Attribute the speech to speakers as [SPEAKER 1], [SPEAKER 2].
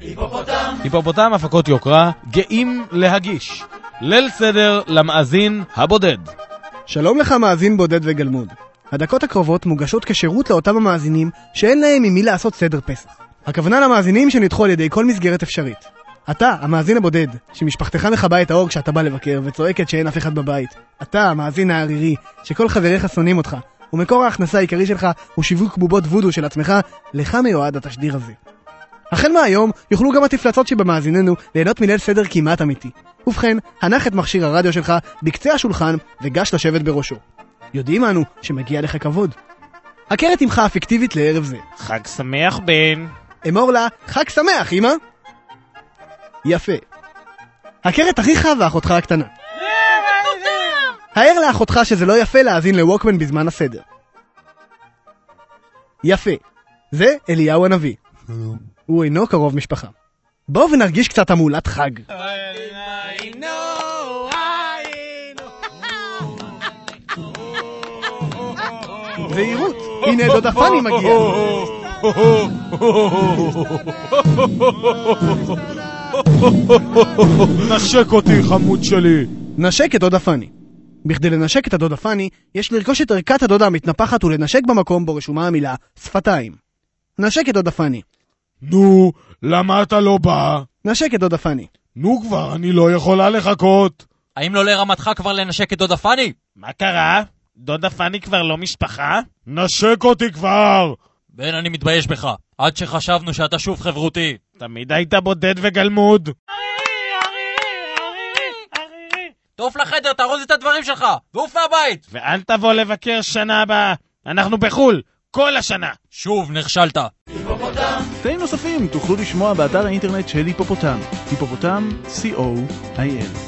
[SPEAKER 1] היפופוטם! היפופוטם הפקות יוקרה, גאים להגיש. ליל סדר למאזין הבודד.
[SPEAKER 2] שלום לך מאזין בודד וגלמוד. הדקות הקרובות מוגשות כשירות לאותם המאזינים שאין להם עם מי לעשות סדר פסח. הכוונה למאזינים שנדחו על ידי כל מסגרת אפשרית. אתה, המאזין הבודד, שמשפחתך מכבה את האור כשאתה בא לבקר וצועקת שאין אף אחד בבית. אתה, המאזין הערירי, שכל חבריך שונאים אותך, ומקור ההכנסה העיקרי שלך הוא שיווק בובות וודו של עצמך, לך מיועד התשדיר הזה. החל מהיום יוכלו גם התפלצות שבמאזיננו ליהנות מליל סדר כמעט אמיתי. ובכן, הנח את מכשיר הרדיו שלך בקצה השולחן וגש לשבת בראשו. יודעים אנו שמגיע לך כבוד. הכר את אמך הפיקטיבית לערב זה.
[SPEAKER 1] חג שמח בן.
[SPEAKER 2] אמור לה, חג שמח, אמא! יפה. הכר את אחיך ואחותך הקטנה. הער לאחותך שזה לא יפה להאזין לווקמן בזמן הסדר. יפה. זה אליהו הנביא. הוא אינו קרוב משפחה. בואו ונרגיש קצת המולת חג. זהירות, הנה דודה פאני מגיע.
[SPEAKER 1] נשק אותי חמוד שלי.
[SPEAKER 2] נשק את דודה פאני. בכדי לנשק את הדודה פאני, יש לרכוש את ערכת הדודה המתנפחת ולנשק במקום בו רשומה המילה שפתיים. נשק את דודה פאני.
[SPEAKER 1] נו, למה אתה לא בא?
[SPEAKER 2] נשק את דודה פאני.
[SPEAKER 1] נו כבר, אני לא יכולה לחכות.
[SPEAKER 3] האם לא לרמתך כבר לנשק את דודה פאני?
[SPEAKER 1] מה קרה? דודה פאני כבר לא משפחה? נשק אותי כבר!
[SPEAKER 3] בן, אני מתבייש בך. עד שחשבנו שאתה שוב חברותי.
[SPEAKER 1] תמיד היית בודד וגלמוד.
[SPEAKER 3] תעוף לחדר, תארוז את הדברים שלך, ועוף מהבית!
[SPEAKER 1] ואל תבוא לבקר שנה הבאה. אנחנו בחו"ל, כל השנה.
[SPEAKER 3] שוב נכשלת.
[SPEAKER 4] קטעים נוספים תוכלו לשמוע באתר האינטרנט של היפופוטם, היפופוטם, co.il